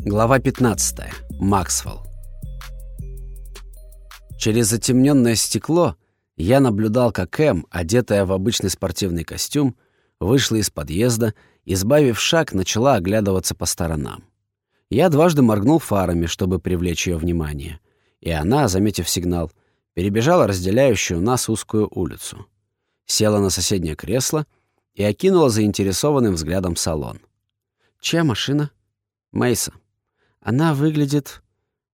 Глава 15. Максвелл. Через затемненное стекло я наблюдал, как Эм, одетая в обычный спортивный костюм, вышла из подъезда и, сбавив шаг, начала оглядываться по сторонам. Я дважды моргнул фарами, чтобы привлечь ее внимание, и она, заметив сигнал, перебежала разделяющую нас узкую улицу. Села на соседнее кресло и окинула заинтересованным взглядом салон. «Чья машина?» Мейса. Она выглядит...»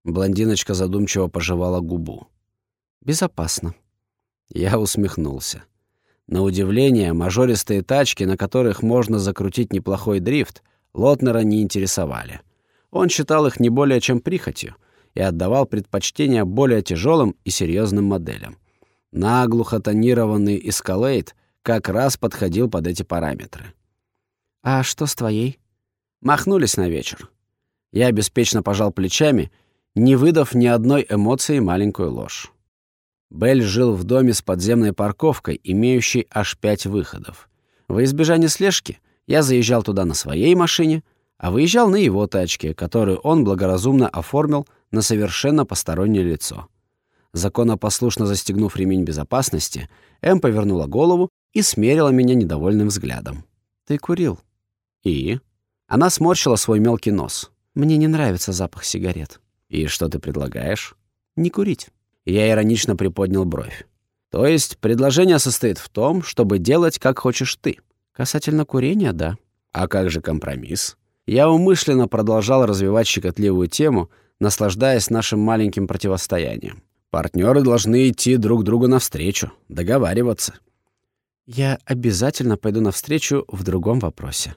Блондиночка задумчиво пожевала губу. «Безопасно». Я усмехнулся. На удивление, мажористые тачки, на которых можно закрутить неплохой дрифт, Лотнера не интересовали. Он считал их не более чем прихотью и отдавал предпочтение более тяжелым и серьезным моделям. Наглухо тонированный Escalade как раз подходил под эти параметры. «А что с твоей?» Махнулись на вечер. Я беспечно пожал плечами, не выдав ни одной эмоции маленькую ложь. Белль жил в доме с подземной парковкой, имеющей аж пять выходов. Во избежание слежки я заезжал туда на своей машине, а выезжал на его тачке, которую он благоразумно оформил на совершенно постороннее лицо. Законопослушно застегнув ремень безопасности, Эм повернула голову и смерила меня недовольным взглядом. «Ты курил?» «И?» Она сморщила свой мелкий нос. Мне не нравится запах сигарет. И что ты предлагаешь? Не курить. Я иронично приподнял бровь. То есть предложение состоит в том, чтобы делать, как хочешь ты. Касательно курения, да. А как же компромисс? Я умышленно продолжал развивать щекотливую тему, наслаждаясь нашим маленьким противостоянием. Партнеры должны идти друг другу навстречу, договариваться. Я обязательно пойду навстречу в другом вопросе.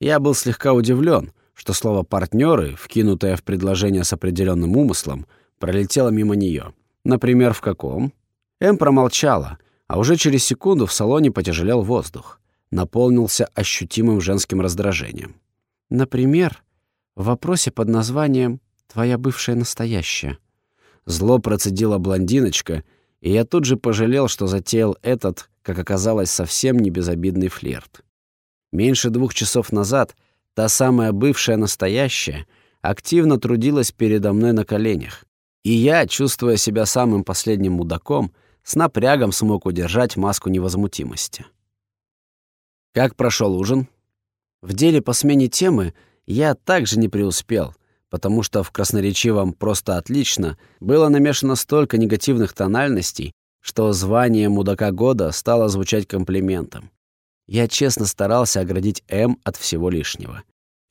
Я был слегка удивлен, что слово «партнеры», вкинутое в предложение с определенным умыслом, пролетело мимо нее. Например, в каком? Эм промолчала, а уже через секунду в салоне потяжелел воздух. Наполнился ощутимым женским раздражением. Например, в вопросе под названием «Твоя бывшая настоящая». Зло процедила блондиночка, и я тут же пожалел, что затеял этот, как оказалось, совсем не безобидный флирт. Меньше двух часов назад Та самая бывшая настоящая активно трудилась передо мной на коленях. И я, чувствуя себя самым последним мудаком, с напрягом смог удержать маску невозмутимости. Как прошел ужин? В деле по смене темы я также не преуспел, потому что в красноречивом «просто отлично» было намешано столько негативных тональностей, что звание мудака года стало звучать комплиментом. Я честно старался оградить М от всего лишнего.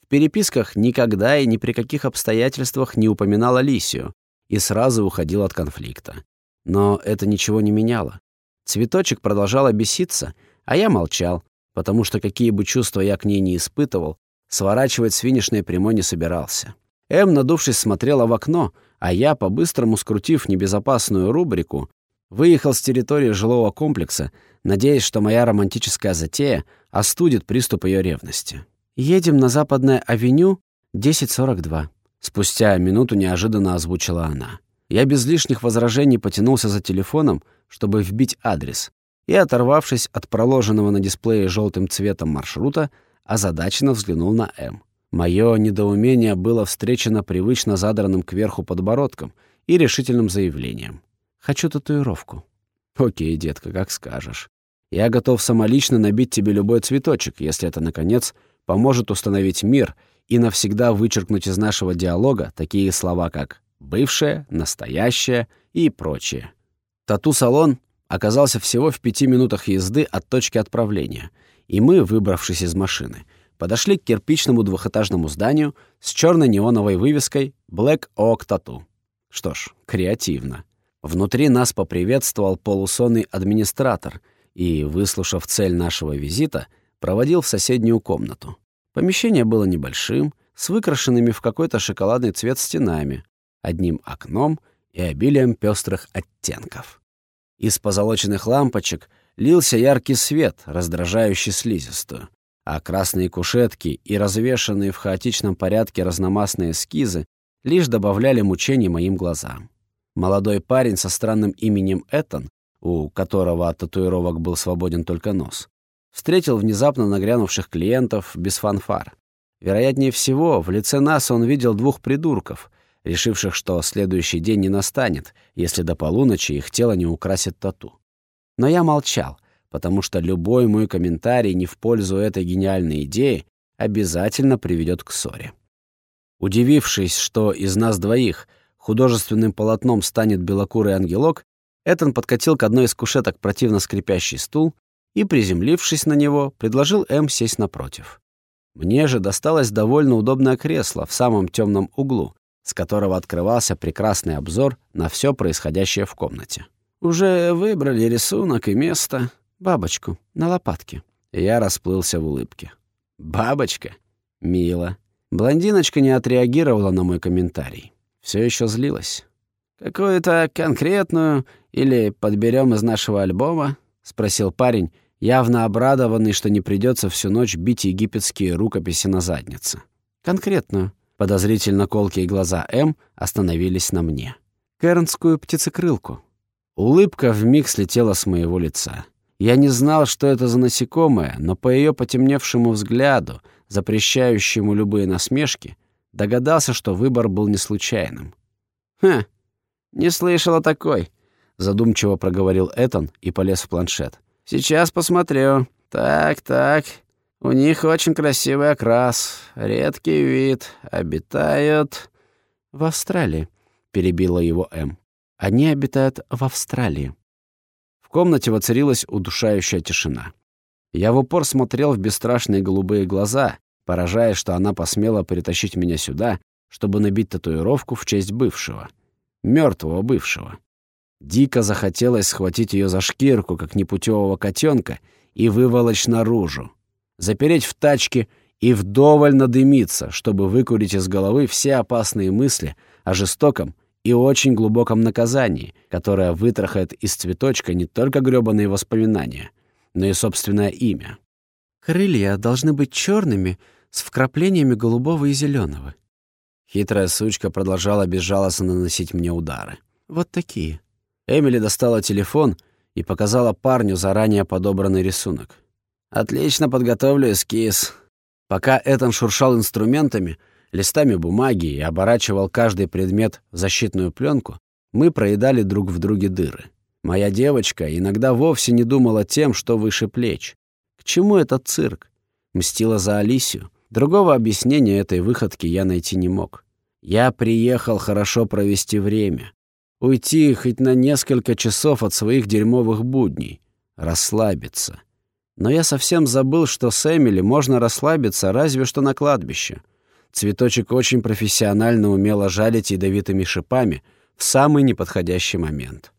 В переписках никогда и ни при каких обстоятельствах не упоминал Алисию и сразу уходил от конфликта. Но это ничего не меняло. Цветочек продолжала беситься, а я молчал, потому что какие бы чувства я к ней не испытывал, сворачивать с финишной прямой не собирался. М, надувшись, смотрела в окно, а я, по-быстрому скрутив небезопасную рубрику, выехал с территории жилого комплекса, надеясь, что моя романтическая затея остудит приступ ее ревности. «Едем на Западная авеню, 10.42», — спустя минуту неожиданно озвучила она. Я без лишних возражений потянулся за телефоном, чтобы вбить адрес, и, оторвавшись от проложенного на дисплее желтым цветом маршрута, озадаченно взглянул на М. Мое недоумение было встречено привычно задранным кверху подбородком и решительным заявлением. «Хочу татуировку». «Окей, детка, как скажешь. Я готов самолично набить тебе любой цветочек, если это, наконец, поможет установить мир и навсегда вычеркнуть из нашего диалога такие слова, как «бывшее», «настоящее» и прочее. Тату-салон оказался всего в пяти минутах езды от точки отправления, и мы, выбравшись из машины, подошли к кирпичному двухэтажному зданию с черной неоновой вывеской «Black Oak Tattoo». Что ж, креативно. Внутри нас поприветствовал полусонный администратор — и, выслушав цель нашего визита, проводил в соседнюю комнату. Помещение было небольшим, с выкрашенными в какой-то шоколадный цвет стенами, одним окном и обилием пестрых оттенков. Из позолоченных лампочек лился яркий свет, раздражающий слизистую, а красные кушетки и развешанные в хаотичном порядке разномастные эскизы лишь добавляли мучений моим глазам. Молодой парень со странным именем Этан у которого от татуировок был свободен только нос, встретил внезапно нагрянувших клиентов без фанфар. Вероятнее всего, в лице нас он видел двух придурков, решивших, что следующий день не настанет, если до полуночи их тело не украсит тату. Но я молчал, потому что любой мой комментарий не в пользу этой гениальной идеи обязательно приведет к ссоре. Удивившись, что из нас двоих художественным полотном станет белокурый ангелок, Этан подкатил к одной из кушеток противно скрипящий стул и, приземлившись на него, предложил М сесть напротив. Мне же досталось довольно удобное кресло в самом темном углу, с которого открывался прекрасный обзор на все происходящее в комнате. «Уже выбрали рисунок и место. Бабочку на лопатке». Я расплылся в улыбке. «Бабочка? Мило». Блондиночка не отреагировала на мой комментарий. Все еще злилась. «Какую-то конкретную или подберем из нашего альбома?» — спросил парень, явно обрадованный, что не придется всю ночь бить египетские рукописи на заднице. «Конкретную». Подозрительно колкие глаза М остановились на мне. «Кернскую птицекрылку». Улыбка вмиг слетела с моего лица. Я не знал, что это за насекомое, но по ее потемневшему взгляду, запрещающему любые насмешки, догадался, что выбор был не случайным. «Хм, не слышал о такой», — задумчиво проговорил Этан и полез в планшет. Сейчас посмотрю. Так, так. У них очень красивый окрас, редкий вид. Обитают в Австралии, перебила его М. Они обитают в Австралии. В комнате воцарилась удушающая тишина. Я в упор смотрел в бесстрашные голубые глаза, поражаясь, что она посмела притащить меня сюда, чтобы набить татуировку в честь бывшего. мертвого бывшего. Дико захотелось схватить ее за шкирку, как непутевого котенка, и выволочь наружу. Запереть в тачке и вдоволь надымиться, чтобы выкурить из головы все опасные мысли о жестоком и очень глубоком наказании, которое вытрахает из цветочка не только грёбаные воспоминания, но и собственное имя. «Крылья должны быть черными с вкраплениями голубого и зеленого. Хитрая сучка продолжала безжалостно наносить мне удары. «Вот такие. Эмили достала телефон и показала парню заранее подобранный рисунок. «Отлично подготовлю эскиз». Пока Этан шуршал инструментами, листами бумаги и оборачивал каждый предмет в защитную пленку, мы проедали друг в друге дыры. Моя девочка иногда вовсе не думала тем, что выше плеч. К чему этот цирк? Мстила за Алисию. Другого объяснения этой выходки я найти не мог. Я приехал хорошо провести время, Уйти хоть на несколько часов от своих дерьмовых будней. Расслабиться. Но я совсем забыл, что с Эмили можно расслабиться разве что на кладбище. Цветочек очень профессионально умела жалить ядовитыми шипами в самый неподходящий момент.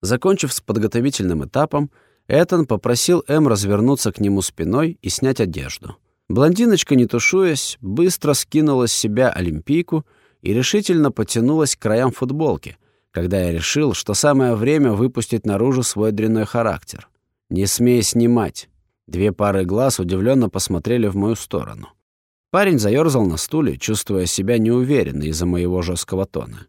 Закончив с подготовительным этапом, Этан попросил Эм развернуться к нему спиной и снять одежду. Блондиночка, не тушуясь, быстро скинула с себя олимпийку и решительно потянулась к краям футболки — когда я решил, что самое время выпустить наружу свой дрянной характер. «Не смей снимать!» Две пары глаз удивленно посмотрели в мою сторону. Парень заерзал на стуле, чувствуя себя неуверенно из-за моего жесткого тона.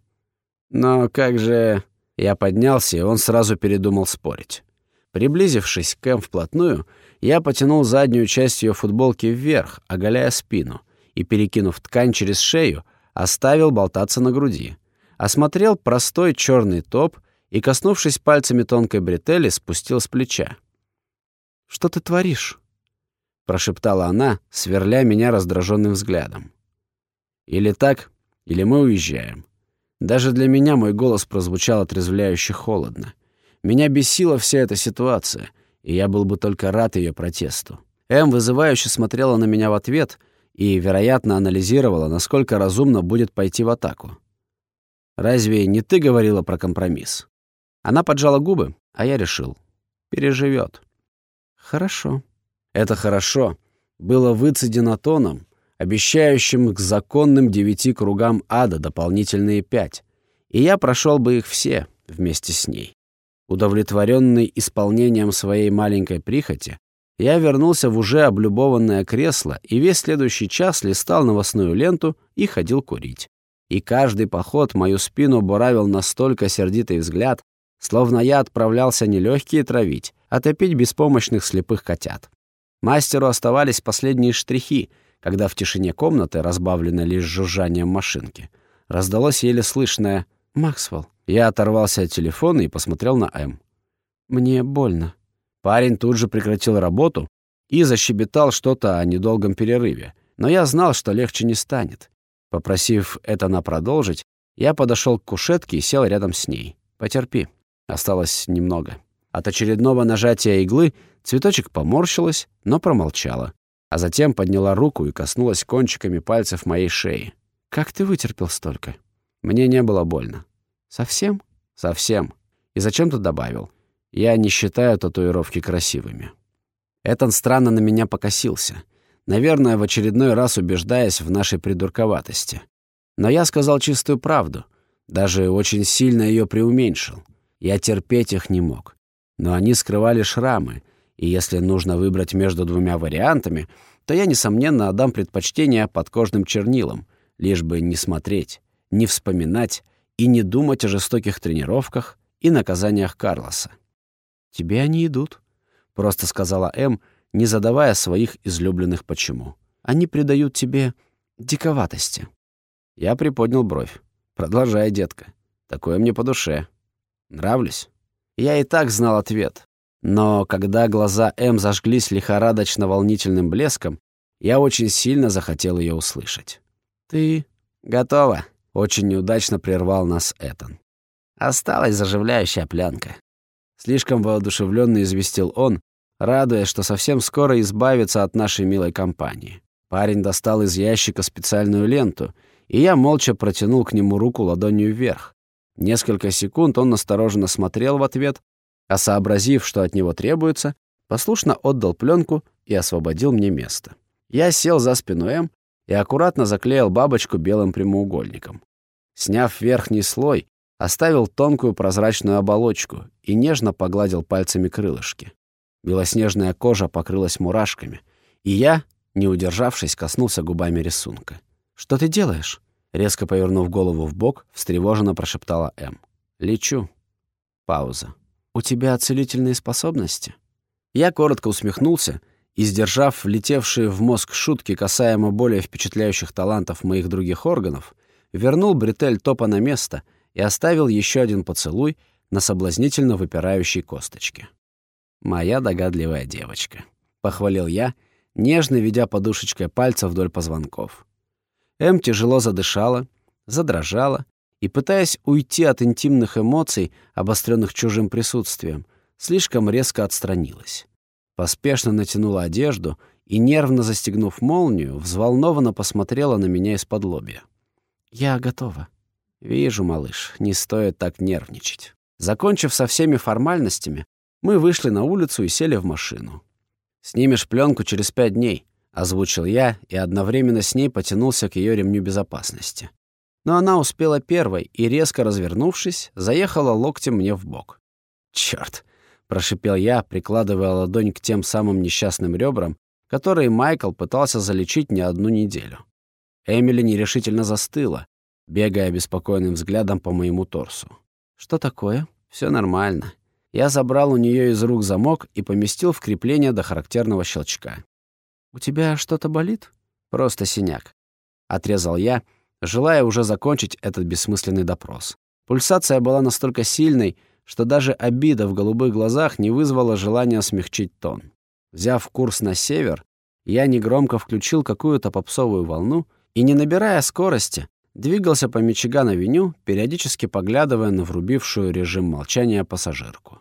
Но как же... Я поднялся, и он сразу передумал спорить. Приблизившись к Эм вплотную, я потянул заднюю часть ее футболки вверх, оголяя спину, и, перекинув ткань через шею, оставил болтаться на груди — осмотрел простой черный топ и, коснувшись пальцами тонкой бретели, спустил с плеча. «Что ты творишь?» — прошептала она, сверля меня раздраженным взглядом. «Или так, или мы уезжаем». Даже для меня мой голос прозвучал отрезвляюще холодно. Меня бесила вся эта ситуация, и я был бы только рад ее протесту. Эм вызывающе смотрела на меня в ответ и, вероятно, анализировала, насколько разумно будет пойти в атаку. Разве не ты говорила про компромисс? Она поджала губы, а я решил. Переживет. Хорошо. Это хорошо было выцедено тоном, обещающим к законным девяти кругам ада дополнительные пять, и я прошел бы их все вместе с ней. Удовлетворенный исполнением своей маленькой прихоти, я вернулся в уже облюбованное кресло и весь следующий час листал новостную ленту и ходил курить и каждый поход мою спину буравил настолько сердитый взгляд, словно я отправлялся не легкие травить, а топить беспомощных слепых котят. Мастеру оставались последние штрихи, когда в тишине комнаты, разбавленной лишь жужжанием машинки, раздалось еле слышное «Максвелл». Я оторвался от телефона и посмотрел на М. «Мне больно». Парень тут же прекратил работу и защебетал что-то о недолгом перерыве, но я знал, что легче не станет. Попросив это на продолжить, я подошел к кушетке и сел рядом с ней. «Потерпи. Осталось немного». От очередного нажатия иглы цветочек поморщилась, но промолчала, а затем подняла руку и коснулась кончиками пальцев моей шеи. «Как ты вытерпел столько?» Мне не было больно. «Совсем?» «Совсем. И зачем ты добавил? Я не считаю татуировки красивыми». Этон странно на меня покосился. Наверное, в очередной раз убеждаясь в нашей придурковатости. Но я сказал чистую правду. Даже очень сильно ее преуменьшил. Я терпеть их не мог. Но они скрывали шрамы, и если нужно выбрать между двумя вариантами, то я, несомненно, отдам предпочтение подкожным чернилам, лишь бы не смотреть, не вспоминать и не думать о жестоких тренировках и наказаниях Карлоса. «Тебе они идут», — просто сказала М, не задавая своих излюбленных «почему». «Они придают тебе диковатости». Я приподнял бровь. «Продолжай, детка. Такое мне по душе. Нравлюсь?» Я и так знал ответ. Но когда глаза М зажглись лихорадочно-волнительным блеском, я очень сильно захотел ее услышать. «Ты готова?» — очень неудачно прервал нас Этан. Осталась заживляющая пленка. Слишком воодушевленно известил он, радуясь, что совсем скоро избавится от нашей милой компании. Парень достал из ящика специальную ленту, и я молча протянул к нему руку ладонью вверх. Несколько секунд он настороженно смотрел в ответ, а сообразив, что от него требуется, послушно отдал пленку и освободил мне место. Я сел за спину М и аккуратно заклеил бабочку белым прямоугольником. Сняв верхний слой, оставил тонкую прозрачную оболочку и нежно погладил пальцами крылышки. Белоснежная кожа покрылась мурашками, и я, не удержавшись, коснулся губами рисунка. «Что ты делаешь?» Резко повернув голову в бок, встревоженно прошептала М. «Лечу». Пауза. «У тебя целительные способности?» Я коротко усмехнулся и, сдержав влетевшие в мозг шутки касаемо более впечатляющих талантов моих других органов, вернул бретель топа на место и оставил еще один поцелуй на соблазнительно выпирающей косточке. «Моя догадливая девочка», — похвалил я, нежно ведя подушечкой пальца вдоль позвонков. М тяжело задышала, задрожала и, пытаясь уйти от интимных эмоций, обостренных чужим присутствием, слишком резко отстранилась. Поспешно натянула одежду и, нервно застегнув молнию, взволнованно посмотрела на меня из-под лобья. «Я готова». «Вижу, малыш, не стоит так нервничать». Закончив со всеми формальностями, мы вышли на улицу и сели в машину. «Снимешь пленку через пять дней. — озвучил я и одновременно с ней потянулся к ее ремню безопасности. Но она успела первой и, резко развернувшись, заехала локтем мне в бок. «Чёрт!» — прошипел я, прикладывая ладонь к тем самым несчастным ребрам, которые Майкл пытался залечить не одну неделю. Эмили нерешительно застыла, бегая беспокойным взглядом по моему торсу. «Что такое?» Все нормально». Я забрал у нее из рук замок и поместил в крепление до характерного щелчка. «У тебя что-то болит?» «Просто синяк», — отрезал я, желая уже закончить этот бессмысленный допрос. Пульсация была настолько сильной, что даже обида в голубых глазах не вызвала желания смягчить тон. Взяв курс на север, я негромко включил какую-то попсовую волну и, не набирая скорости, двигался по Мичиган-авеню, периодически поглядывая на врубившую режим молчания пассажирку.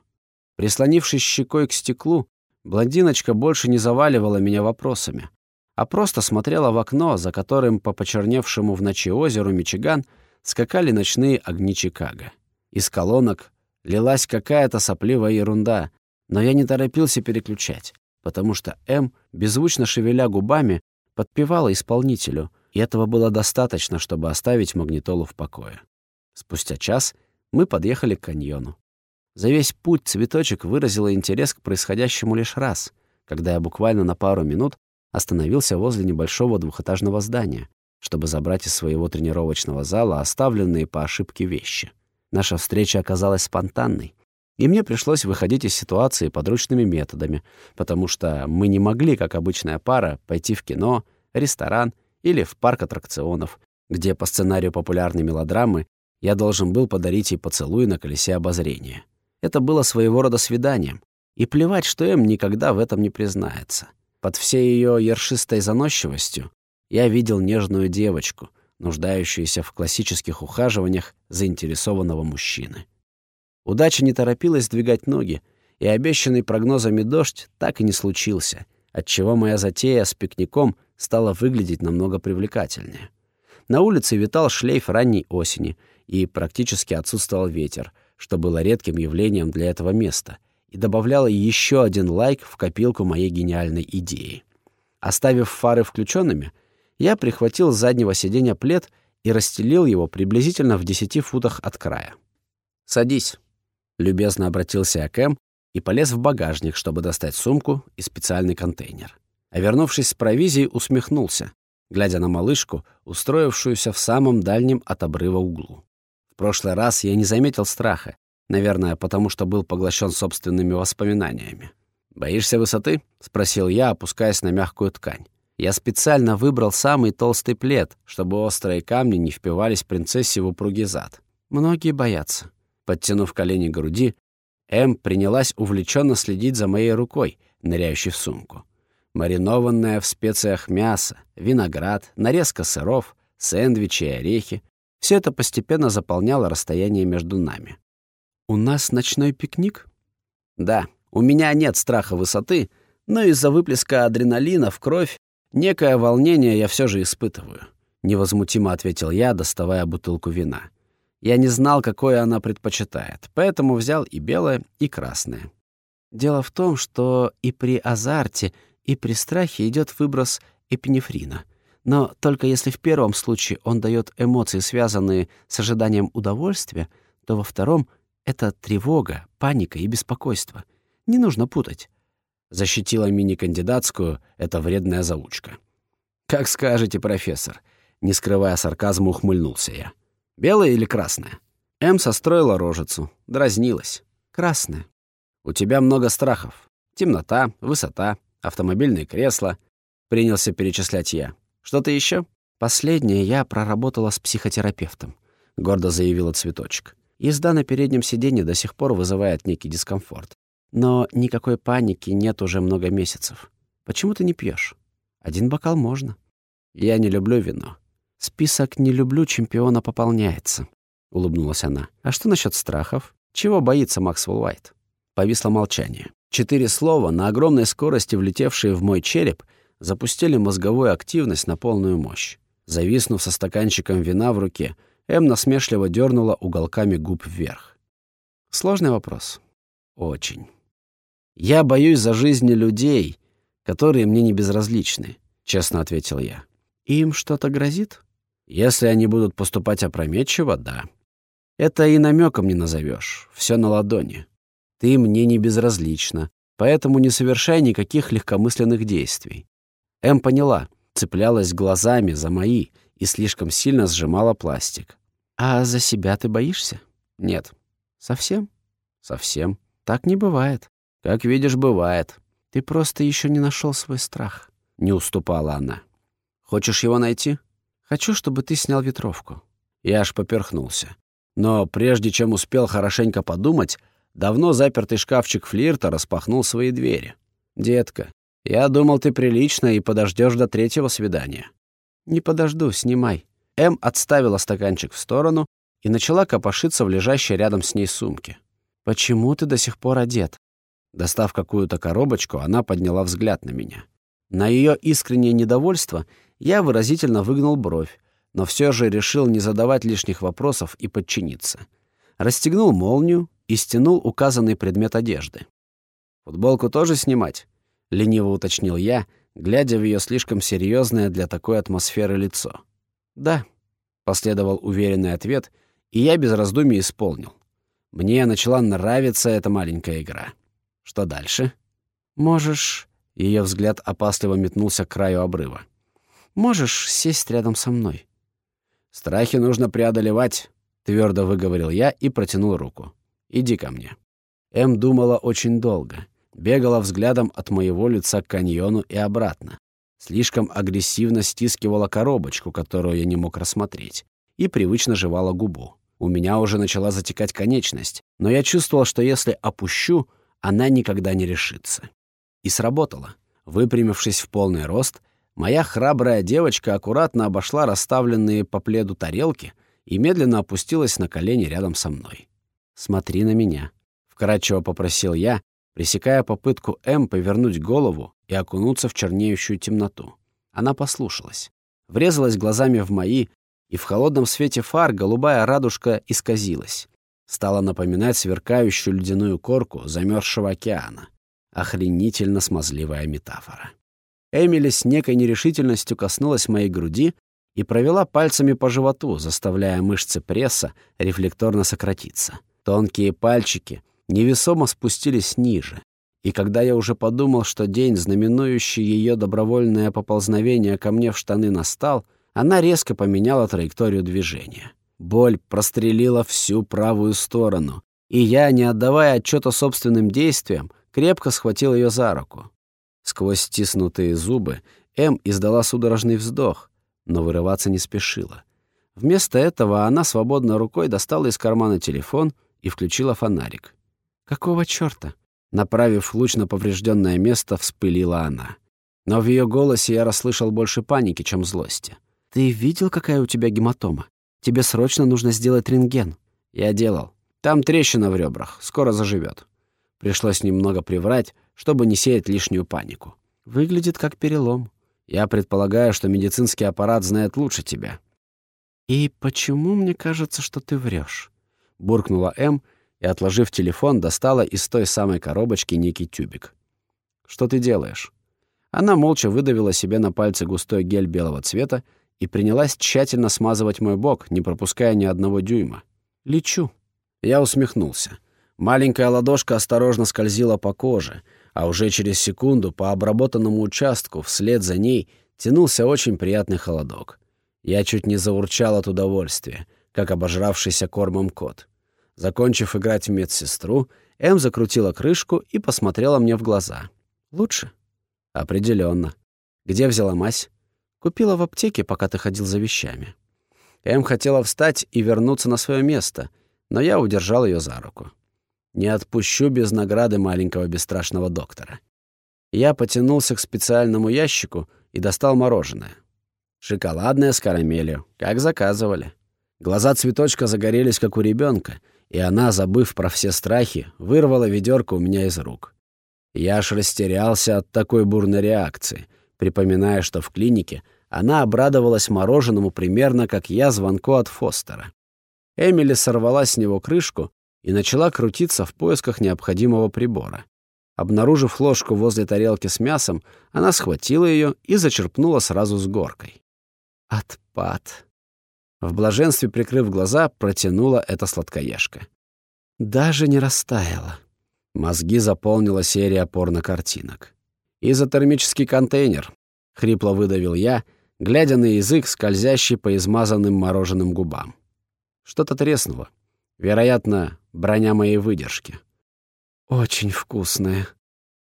Прислонившись щекой к стеклу, Блондиночка больше не заваливала меня вопросами, а просто смотрела в окно, за которым по почерневшему в ночи озеру Мичиган скакали ночные огни Чикаго. Из колонок лилась какая-то сопливая ерунда, но я не торопился переключать, потому что М, беззвучно шевеля губами, подпевала исполнителю, и этого было достаточно, чтобы оставить магнитолу в покое. Спустя час мы подъехали к каньону. За весь путь цветочек выразила интерес к происходящему лишь раз, когда я буквально на пару минут остановился возле небольшого двухэтажного здания, чтобы забрать из своего тренировочного зала оставленные по ошибке вещи. Наша встреча оказалась спонтанной, и мне пришлось выходить из ситуации подручными методами, потому что мы не могли, как обычная пара, пойти в кино, ресторан или в парк аттракционов, где по сценарию популярной мелодрамы я должен был подарить ей поцелуй на колесе обозрения. Это было своего рода свиданием, и плевать, что Эм никогда в этом не признается. Под всей ее ершистой заносчивостью я видел нежную девочку, нуждающуюся в классических ухаживаниях заинтересованного мужчины. Удача не торопилась двигать ноги, и обещанный прогнозами дождь так и не случился, отчего моя затея с пикником стала выглядеть намного привлекательнее. На улице витал шлейф ранней осени, и практически отсутствовал ветер, что было редким явлением для этого места, и добавляло еще один лайк в копилку моей гениальной идеи. Оставив фары включенными, я прихватил с заднего сиденья плед и расстелил его приблизительно в десяти футах от края. «Садись», — любезно обратился я к Эм и полез в багажник, чтобы достать сумку и специальный контейнер. А вернувшись с провизией, усмехнулся, глядя на малышку, устроившуюся в самом дальнем от обрыва углу. В прошлый раз я не заметил страха, наверное, потому что был поглощен собственными воспоминаниями. «Боишься высоты?» — спросил я, опускаясь на мягкую ткань. Я специально выбрал самый толстый плед, чтобы острые камни не впивались принцессе в упругий зад. Многие боятся. Подтянув колени к груди, М принялась увлеченно следить за моей рукой, ныряющей в сумку маринованное в специях мясо, виноград, нарезка сыров, сэндвичи и орехи. Все это постепенно заполняло расстояние между нами. «У нас ночной пикник?» «Да, у меня нет страха высоты, но из-за выплеска адреналина в кровь некое волнение я все же испытываю», — невозмутимо ответил я, доставая бутылку вина. Я не знал, какое она предпочитает, поэтому взял и белое, и красное. Дело в том, что и при азарте — и при страхе идет выброс эпинефрина. Но только если в первом случае он дает эмоции, связанные с ожиданием удовольствия, то во втором — это тревога, паника и беспокойство. Не нужно путать. Защитила мини-кандидатскую эта вредная заучка. «Как скажете, профессор», — не скрывая сарказма, ухмыльнулся я. «Белая или красная?» М состроила рожицу, дразнилась. «Красная. У тебя много страхов. Темнота, высота, автомобильные кресла. Принялся перечислять я. Что-то еще? Последнее я проработала с психотерапевтом, гордо заявила цветочек. Езда на переднем сиденье до сих пор вызывает некий дискомфорт. Но никакой паники нет уже много месяцев. Почему ты не пьешь? Один бокал можно. Я не люблю вино. Список «не люблю» чемпиона пополняется, — улыбнулась она. А что насчет страхов? Чего боится Максвелл Уайт? Повисло молчание. Четыре слова, на огромной скорости влетевшие в мой череп, запустили мозговую активность на полную мощь. Зависнув со стаканчиком вина в руке, М насмешливо дернула уголками губ вверх. Сложный вопрос. Очень. Я боюсь за жизни людей, которые мне не безразличны, честно ответил я. Им что-то грозит? Если они будут поступать опрометчиво, да. Это и намеком не назовешь. Все на ладони. Ты мне не безразлична, поэтому не совершай никаких легкомысленных действий. Эм поняла, цеплялась глазами за мои и слишком сильно сжимала пластик. А за себя ты боишься? Нет. Совсем? Совсем. Так не бывает. Как видишь, бывает. Ты просто еще не нашел свой страх. Не уступала она. Хочешь его найти? Хочу, чтобы ты снял ветровку. Я аж поперхнулся. Но прежде чем успел хорошенько подумать, Давно запертый шкафчик флирта распахнул свои двери. «Детка, я думал, ты прилично и подождешь до третьего свидания». «Не подожду, снимай». М отставила стаканчик в сторону и начала копошиться в лежащей рядом с ней сумке. «Почему ты до сих пор одет?» Достав какую-то коробочку, она подняла взгляд на меня. На ее искреннее недовольство я выразительно выгнул бровь, но все же решил не задавать лишних вопросов и подчиниться. Расстегнул молнию, и стянул указанный предмет одежды. «Футболку тоже снимать?» — лениво уточнил я, глядя в ее слишком серьезное для такой атмосферы лицо. «Да», — последовал уверенный ответ, и я без раздумий исполнил. Мне начала нравиться эта маленькая игра. Что дальше? «Можешь...» — ее взгляд опасливо метнулся к краю обрыва. «Можешь сесть рядом со мной». «Страхи нужно преодолевать», — твердо выговорил я и протянул руку. Иди ко мне». Эм думала очень долго, бегала взглядом от моего лица к каньону и обратно. слишком агрессивно стискивала коробочку, которую я не мог рассмотреть, и привычно жевала губу. У меня уже начала затекать конечность, но я чувствовал, что если опущу, она никогда не решится. И сработало. Выпрямившись в полный рост, моя храбрая девочка аккуратно обошла расставленные по пледу тарелки и медленно опустилась на колени рядом со мной. «Смотри на меня», — вкратчиво попросил я, пресекая попытку М повернуть голову и окунуться в чернеющую темноту. Она послушалась. Врезалась глазами в мои, и в холодном свете фар голубая радужка исказилась. Стала напоминать сверкающую ледяную корку замерзшего океана. Охренительно смазливая метафора. Эмили с некой нерешительностью коснулась моей груди и провела пальцами по животу, заставляя мышцы пресса рефлекторно сократиться. Тонкие пальчики невесомо спустились ниже, и когда я уже подумал, что день, знаменующий ее добровольное поползновение ко мне в штаны, настал, она резко поменяла траекторию движения. Боль прострелила всю правую сторону, и я, не отдавая отчета собственным действиям, крепко схватил ее за руку. Сквозь стиснутые зубы М издала судорожный вздох, но вырываться не спешила. Вместо этого она свободной рукой достала из кармана телефон и включила фонарик. «Какого чёрта?» Направив луч на поврежденное место, вспылила она. Но в ее голосе я расслышал больше паники, чем злости. «Ты видел, какая у тебя гематома? Тебе срочно нужно сделать рентген». «Я делал. Там трещина в ребрах. Скоро заживет. Пришлось немного приврать, чтобы не сеять лишнюю панику. «Выглядит как перелом. Я предполагаю, что медицинский аппарат знает лучше тебя». «И почему мне кажется, что ты врешь? буркнула М и, отложив телефон, достала из той самой коробочки некий тюбик. «Что ты делаешь?» Она молча выдавила себе на пальцы густой гель белого цвета и принялась тщательно смазывать мой бок, не пропуская ни одного дюйма. «Лечу». Я усмехнулся. Маленькая ладошка осторожно скользила по коже, а уже через секунду по обработанному участку вслед за ней тянулся очень приятный холодок. Я чуть не заурчал от удовольствия, как обожравшийся кормом кот. Закончив играть в медсестру, Эм закрутила крышку и посмотрела мне в глаза. «Лучше?» «Определенно. Где взяла мазь?» «Купила в аптеке, пока ты ходил за вещами». Эм хотела встать и вернуться на свое место, но я удержал ее за руку. Не отпущу без награды маленького бесстрашного доктора. Я потянулся к специальному ящику и достал мороженое. Шоколадное с карамелью, как заказывали. Глаза цветочка загорелись, как у ребенка, и она, забыв про все страхи, вырвала ведерко у меня из рук. Я аж растерялся от такой бурной реакции, припоминая, что в клинике она обрадовалась мороженому примерно как я звонку от Фостера. Эмили сорвала с него крышку и начала крутиться в поисках необходимого прибора. Обнаружив ложку возле тарелки с мясом, она схватила ее и зачерпнула сразу с горкой. «Отпад!» В блаженстве, прикрыв глаза, протянула эта сладкоежка. Даже не растаяла. Мозги заполнила серия порно-картинок. «Изотермический контейнер», — хрипло выдавил я, глядя на язык, скользящий по измазанным мороженым губам. Что-то треснуло. Вероятно, броня моей выдержки. «Очень вкусная».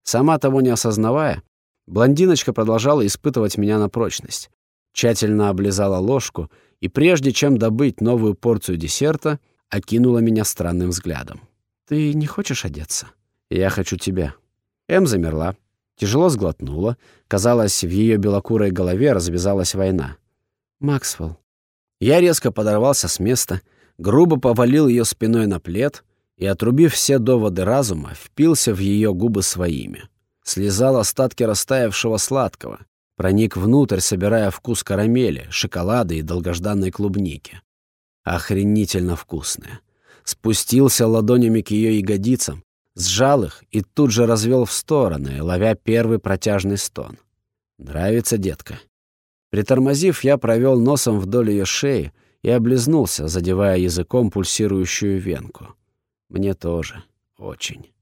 Сама того не осознавая, блондиночка продолжала испытывать меня на прочность. Тщательно облизала ложку — и прежде чем добыть новую порцию десерта, окинула меня странным взглядом. «Ты не хочешь одеться?» «Я хочу тебя». Эм замерла, тяжело сглотнула. Казалось, в ее белокурой голове развязалась война. «Максвелл». Я резко подорвался с места, грубо повалил ее спиной на плед и, отрубив все доводы разума, впился в ее губы своими. Слезал остатки растаявшего сладкого, Проник внутрь, собирая вкус карамели, шоколада и долгожданной клубники. Охренительно вкусная. Спустился ладонями к ее ягодицам, сжал их и тут же развел в стороны, ловя первый протяжный стон. «Нравится, детка?» Притормозив, я провел носом вдоль ее шеи и облизнулся, задевая языком пульсирующую венку. Мне тоже. Очень.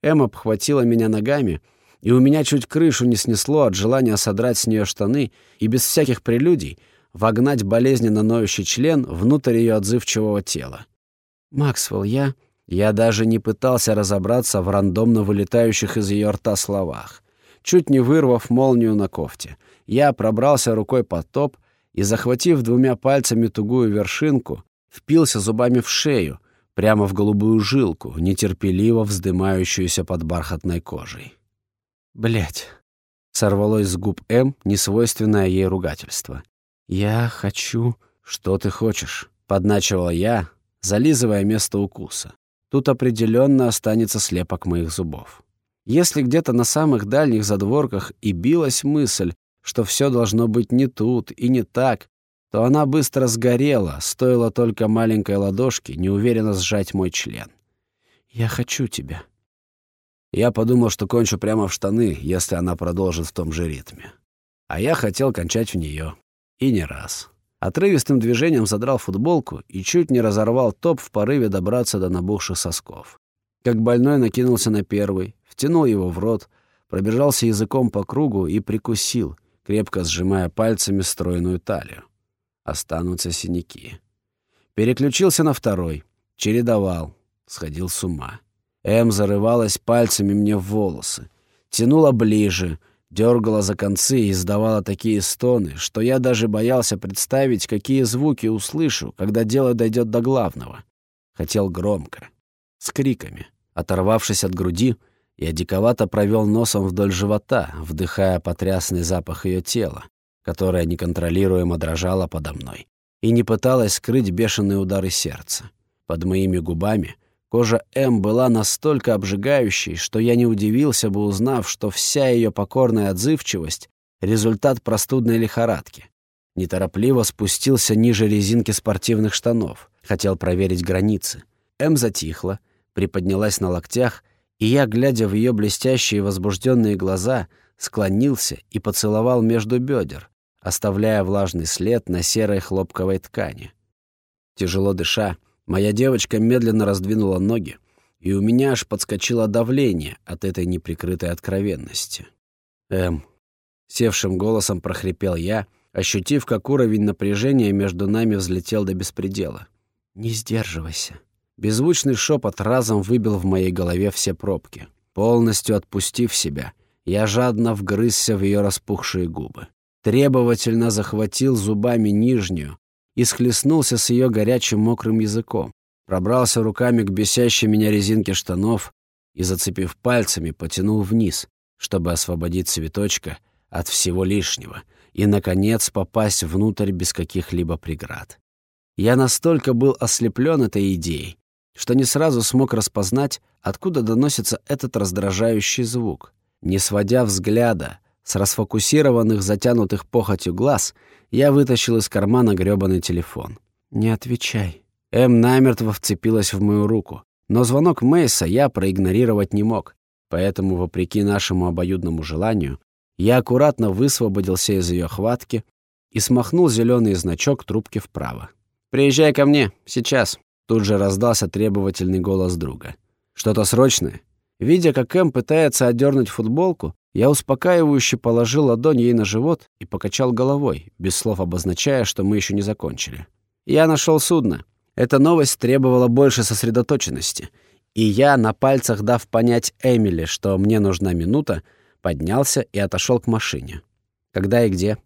Эмма обхватила меня ногами — и у меня чуть крышу не снесло от желания содрать с нее штаны и без всяких прелюдий вогнать болезненно ноющий член внутрь ее отзывчивого тела. «Максвелл, я...» Я даже не пытался разобраться в рандомно вылетающих из ее рта словах. Чуть не вырвав молнию на кофте. Я пробрался рукой под топ и, захватив двумя пальцами тугую вершинку, впился зубами в шею, прямо в голубую жилку, нетерпеливо вздымающуюся под бархатной кожей. Блять! сорвалось с губ М несвойственное ей ругательство. «Я хочу...» «Что ты хочешь?» — подначивал я, зализывая место укуса. Тут определенно останется слепок моих зубов. Если где-то на самых дальних задворках и билась мысль, что все должно быть не тут и не так, то она быстро сгорела, стоило только маленькой ладошке неуверенно сжать мой член. «Я хочу тебя». Я подумал, что кончу прямо в штаны, если она продолжит в том же ритме. А я хотел кончать в нее. И не раз. Отрывистым движением задрал футболку и чуть не разорвал топ в порыве добраться до набухших сосков. Как больной накинулся на первый, втянул его в рот, пробежался языком по кругу и прикусил, крепко сжимая пальцами стройную талию. Останутся синяки. Переключился на второй, чередовал, сходил с ума. Эм зарывалась пальцами мне в волосы, тянула ближе — дергала за концы и издавала такие стоны, что я даже боялся представить, какие звуки услышу, когда дело дойдет до главного. Хотел громко, с криками. Оторвавшись от груди, я диковато провел носом вдоль живота, вдыхая потрясный запах ее тела, которое неконтролируемо дрожало подо мной, и не пыталась скрыть бешеные удары сердца. Под моими губами — Кожа М была настолько обжигающей, что я не удивился бы, узнав, что вся ее покорная отзывчивость — результат простудной лихорадки. Неторопливо спустился ниже резинки спортивных штанов, хотел проверить границы. М затихла, приподнялась на локтях, и я, глядя в ее блестящие возбужденные глаза, склонился и поцеловал между бедер, оставляя влажный след на серой хлопковой ткани. Тяжело дыша, Моя девочка медленно раздвинула ноги, и у меня аж подскочило давление от этой неприкрытой откровенности. «Эм...» — севшим голосом прохрипел я, ощутив, как уровень напряжения между нами взлетел до беспредела. «Не сдерживайся». Беззвучный шепот разом выбил в моей голове все пробки. Полностью отпустив себя, я жадно вгрызся в ее распухшие губы. Требовательно захватил зубами нижнюю, и схлестнулся с ее горячим мокрым языком, пробрался руками к бесящей меня резинке штанов и, зацепив пальцами, потянул вниз, чтобы освободить цветочка от всего лишнего и, наконец, попасть внутрь без каких-либо преград. Я настолько был ослеплен этой идеей, что не сразу смог распознать, откуда доносится этот раздражающий звук. Не сводя взгляда с расфокусированных, затянутых похотью глаз, я вытащил из кармана грёбаный телефон. «Не отвечай». Эм намертво вцепилась в мою руку. Но звонок Мейса я проигнорировать не мог. Поэтому, вопреки нашему обоюдному желанию, я аккуратно высвободился из ее хватки и смахнул зеленый значок трубки вправо. «Приезжай ко мне, сейчас», — тут же раздался требовательный голос друга. «Что-то срочное?» Видя, как Эм пытается отдернуть футболку, я успокаивающе положил ладонь ей на живот и покачал головой, без слов обозначая, что мы еще не закончили. Я нашел судно. Эта новость требовала больше сосредоточенности. И я, на пальцах дав понять Эмили, что мне нужна минута, поднялся и отошел к машине. Когда и где?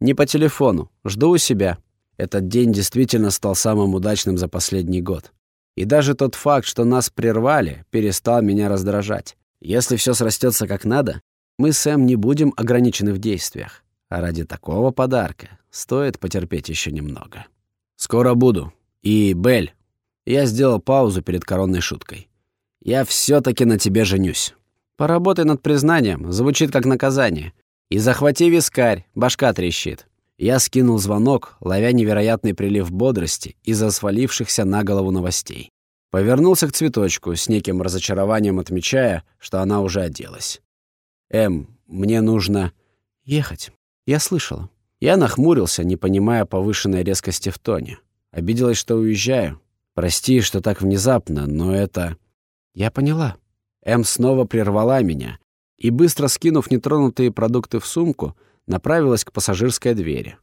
Не по телефону. Жду у себя. Этот день действительно стал самым удачным за последний год. И даже тот факт, что нас прервали, перестал меня раздражать. Если все срастется как надо, мы с Эм не будем ограничены в действиях. А ради такого подарка стоит потерпеть еще немного. Скоро буду. И, Бель, я сделал паузу перед коронной шуткой. Я все таки на тебе женюсь. Поработай над признанием, звучит как наказание. И захвати вискарь, башка трещит. Я скинул звонок, ловя невероятный прилив бодрости из-за свалившихся на голову новостей. Повернулся к цветочку, с неким разочарованием отмечая, что она уже оделась. «Эм, мне нужно ехать. Я слышала». Я нахмурился, не понимая повышенной резкости в тоне. Обиделась, что уезжаю. Прости, что так внезапно, но это... Я поняла. Эм снова прервала меня и, быстро скинув нетронутые продукты в сумку, направилась к пассажирской двери.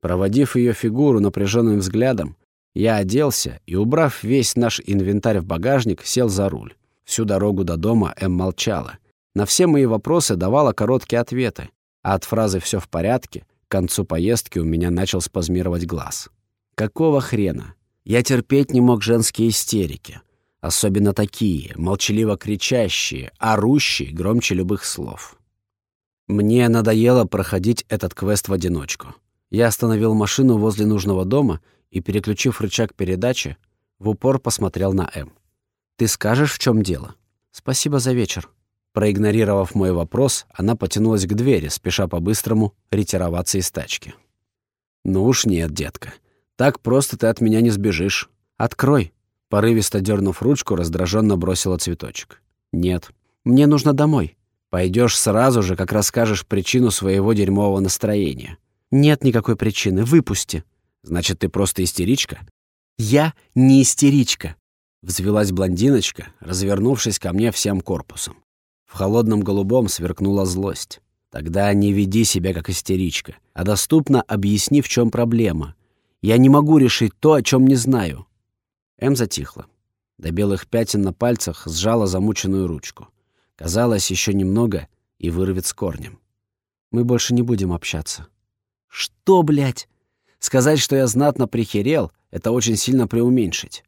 Проводив ее фигуру напряженным взглядом, я оделся и, убрав весь наш инвентарь в багажник, сел за руль. Всю дорогу до дома Эм молчала. На все мои вопросы давала короткие ответы, А от фразы «все в порядке» к концу поездки у меня начал спазмировать глаз. Какого хрена? Я терпеть не мог женские истерики. Особенно такие, молчаливо кричащие, орущие, громче любых слов. Мне надоело проходить этот квест в одиночку. Я остановил машину возле нужного дома и, переключив рычаг передачи, в упор посмотрел на М. «Ты скажешь, в чем дело?» «Спасибо за вечер». Проигнорировав мой вопрос, она потянулась к двери, спеша по-быстрому ретироваться из тачки. «Ну уж нет, детка. Так просто ты от меня не сбежишь. Открой!» Порывисто дернув ручку, раздраженно бросила цветочек. «Нет. Мне нужно домой. Пойдешь сразу же, как расскажешь причину своего дерьмового настроения». «Нет никакой причины. Выпусти». «Значит, ты просто истеричка?» «Я не истеричка», — взвелась блондиночка, развернувшись ко мне всем корпусом. В холодном голубом сверкнула злость. «Тогда не веди себя как истеричка, а доступно объясни, в чем проблема. Я не могу решить то, о чем не знаю». М затихла. До белых пятен на пальцах сжала замученную ручку. Казалось, еще немного и вырвет с корнем. «Мы больше не будем общаться». «Что, блядь? Сказать, что я знатно прихерел, это очень сильно преуменьшить.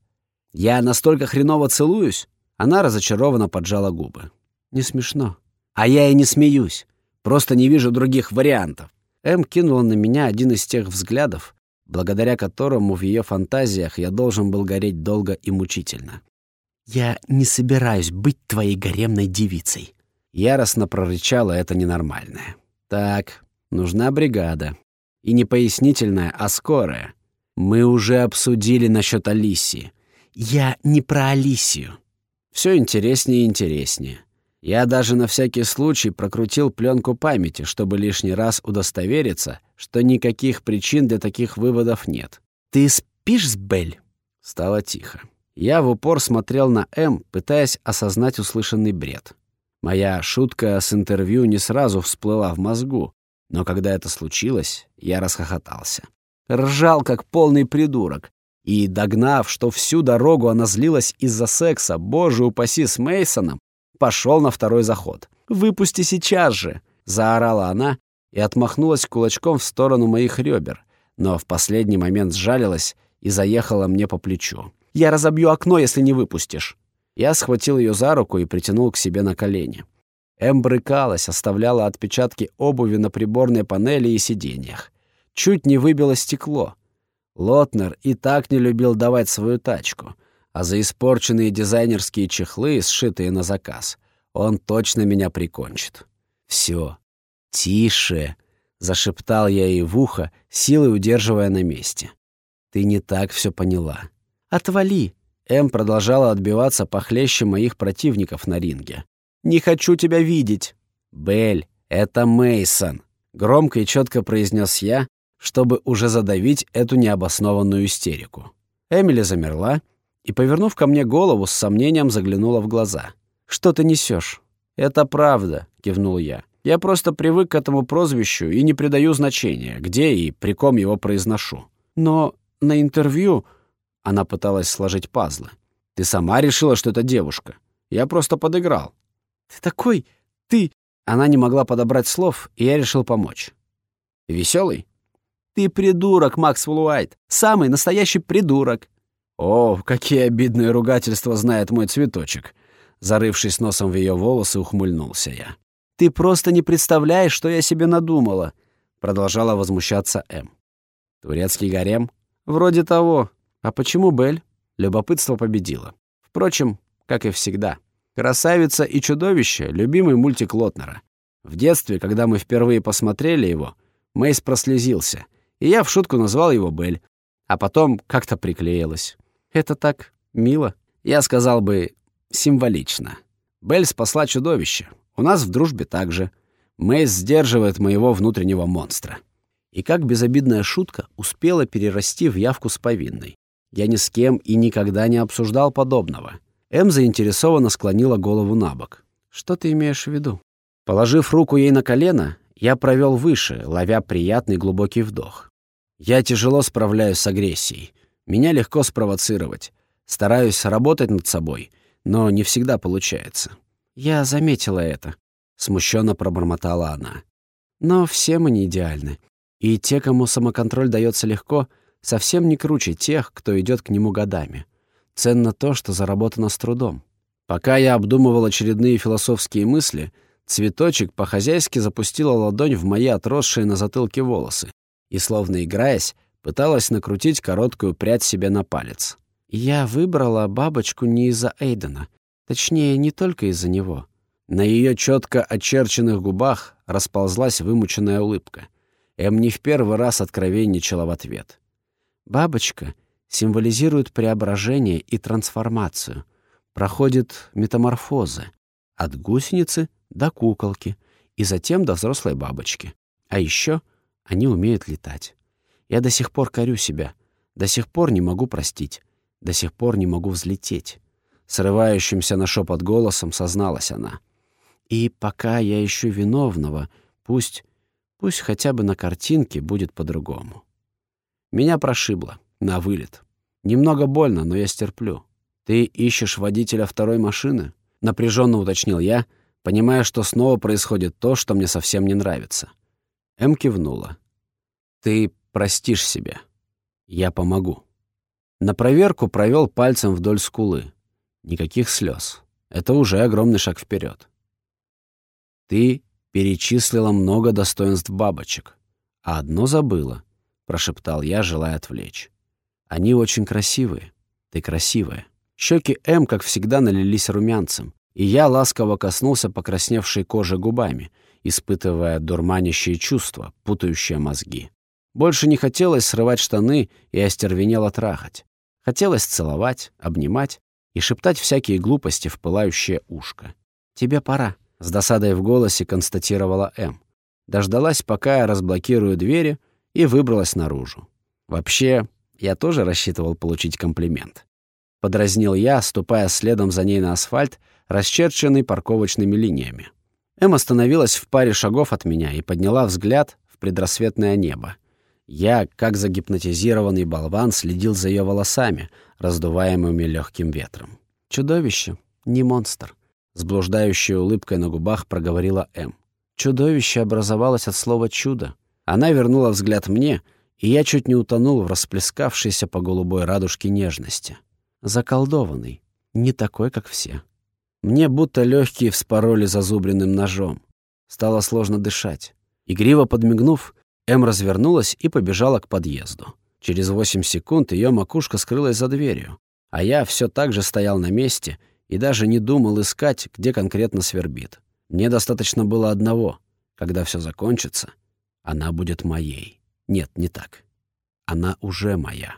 Я настолько хреново целуюсь?» Она разочарованно поджала губы. «Не смешно». «А я и не смеюсь. Просто не вижу других вариантов». М кинула на меня один из тех взглядов, благодаря которому в ее фантазиях я должен был гореть долго и мучительно. «Я не собираюсь быть твоей гаремной девицей». Яростно прорычала это ненормальное. «Так, нужна бригада. И не пояснительная, а скорая. Мы уже обсудили насчет Алисии. Я не про Алисию. Все интереснее и интереснее. Я даже на всякий случай прокрутил пленку памяти, чтобы лишний раз удостовериться, что никаких причин для таких выводов нет. «Ты спишь с Бель?» Стало тихо. Я в упор смотрел на М, пытаясь осознать услышанный бред. Моя шутка с интервью не сразу всплыла в мозгу, но когда это случилось, я расхохотался. Ржал, как полный придурок. И, догнав, что всю дорогу она злилась из-за секса, боже упаси, с Мейсоном, пошел на второй заход. «Выпусти сейчас же!» — заорала она и отмахнулась кулачком в сторону моих ребер, но в последний момент сжалилась и заехала мне по плечу. «Я разобью окно, если не выпустишь!» Я схватил ее за руку и притянул к себе на колени. Эм брыкалась, оставляла отпечатки обуви на приборной панели и сиденьях. Чуть не выбило стекло. Лотнер и так не любил давать свою тачку, а за испорченные дизайнерские чехлы, сшитые на заказ, он точно меня прикончит. Все. Тише, зашептал я ей в ухо, силой удерживая на месте. Ты не так все поняла. Отвали. Эм продолжала отбиваться похлеще моих противников на ринге. Не хочу тебя видеть. Бель, это Мейсон, громко и четко произнес я, чтобы уже задавить эту необоснованную истерику. Эмили замерла и, повернув ко мне голову, с сомнением заглянула в глаза. «Что ты несешь? «Это правда», — кивнул я. «Я просто привык к этому прозвищу и не придаю значения, где и при ком его произношу. Но на интервью...» Она пыталась сложить пазлы. «Ты сама решила, что это девушка. Я просто подыграл. «Ты такой... ты...» Она не могла подобрать слов, и я решил помочь. «Веселый?» «Ты придурок, Макс Уайт! Самый настоящий придурок!» «О, какие обидные ругательства знает мой цветочек!» Зарывшись носом в ее волосы, ухмыльнулся я. «Ты просто не представляешь, что я себе надумала!» Продолжала возмущаться М. «Турецкий гарем?» «Вроде того. А почему Бель?» Любопытство победило. Впрочем, как и всегда. «Красавица и чудовище» — любимый мультик Лотнера. В детстве, когда мы впервые посмотрели его, Мейс прослезился, и я в шутку назвал его Бель, а потом как-то приклеилась. Это так мило. Я сказал бы, символично. Бель спасла чудовище. У нас в дружбе так же. Мейс сдерживает моего внутреннего монстра. И как безобидная шутка успела перерасти в явку с повинной. Я ни с кем и никогда не обсуждал подобного. М заинтересованно склонила голову на бок. «Что ты имеешь в виду?» Положив руку ей на колено, я провел выше, ловя приятный глубокий вдох. Я тяжело справляюсь с агрессией. Меня легко спровоцировать. Стараюсь работать над собой, но не всегда получается. Я заметила это. Смущенно пробормотала она. Но все мы не идеальны. И те, кому самоконтроль дается легко, совсем не круче тех, кто идет к нему годами. Ценно то, что заработано с трудом. Пока я обдумывал очередные философские мысли, цветочек по-хозяйски запустила ладонь в мои отросшие на затылке волосы и, словно играясь, пыталась накрутить короткую прядь себе на палец. Я выбрала бабочку не из-за Эйдена, точнее, не только из-за него. На ее четко очерченных губах расползлась вымученная улыбка. Эм не в первый раз откровенничала в ответ. Бабочка символизирует преображение и трансформацию — проходит метаморфозы от гусеницы до куколки и затем до взрослой бабочки. А еще они умеют летать. Я до сих пор корю себя, до сих пор не могу простить, до сих пор не могу взлететь. Срывающимся на шепот голосом созналась она. И пока я ищу виновного, пусть, пусть хотя бы на картинке будет по-другому. Меня прошибло, на вылет. Немного больно, но я стерплю. «Ты ищешь водителя второй машины?» — напряженно уточнил я, понимая, что снова происходит то, что мне совсем не нравится. Эм кивнула. «Ты простишь себя. Я помогу». На проверку провел пальцем вдоль скулы. Никаких слез. Это уже огромный шаг вперед. «Ты перечислила много достоинств бабочек, а одно забыла», — прошептал я, желая отвлечь. «Они очень красивые. Ты красивая». Щеки М, как всегда, налились румянцем, и я ласково коснулся покрасневшей кожи губами, испытывая дурманящие чувства, путающие мозги. Больше не хотелось срывать штаны и остервенело трахать. Хотелось целовать, обнимать и шептать всякие глупости в пылающее ушко. «Тебе пора», — с досадой в голосе констатировала М. Дождалась, пока я разблокирую двери, и выбралась наружу. Вообще, я тоже рассчитывал получить комплимент. — подразнил я, ступая следом за ней на асфальт, расчерченный парковочными линиями. Эм остановилась в паре шагов от меня и подняла взгляд в предрассветное небо. Я, как загипнотизированный болван, следил за ее волосами, раздуваемыми легким ветром. «Чудовище, не монстр», — с блуждающей улыбкой на губах проговорила Эм. «Чудовище образовалось от слова «чудо». Она вернула взгляд мне, и я чуть не утонул в расплескавшейся по голубой радужке нежности заколдованный, не такой, как все. Мне будто легкие вспороли зазубренным ножом. Стало сложно дышать. Игриво подмигнув, М развернулась и побежала к подъезду. Через восемь секунд ее макушка скрылась за дверью, а я все так же стоял на месте и даже не думал искать, где конкретно свербит. Мне достаточно было одного. Когда все закончится, она будет моей. Нет, не так. Она уже моя.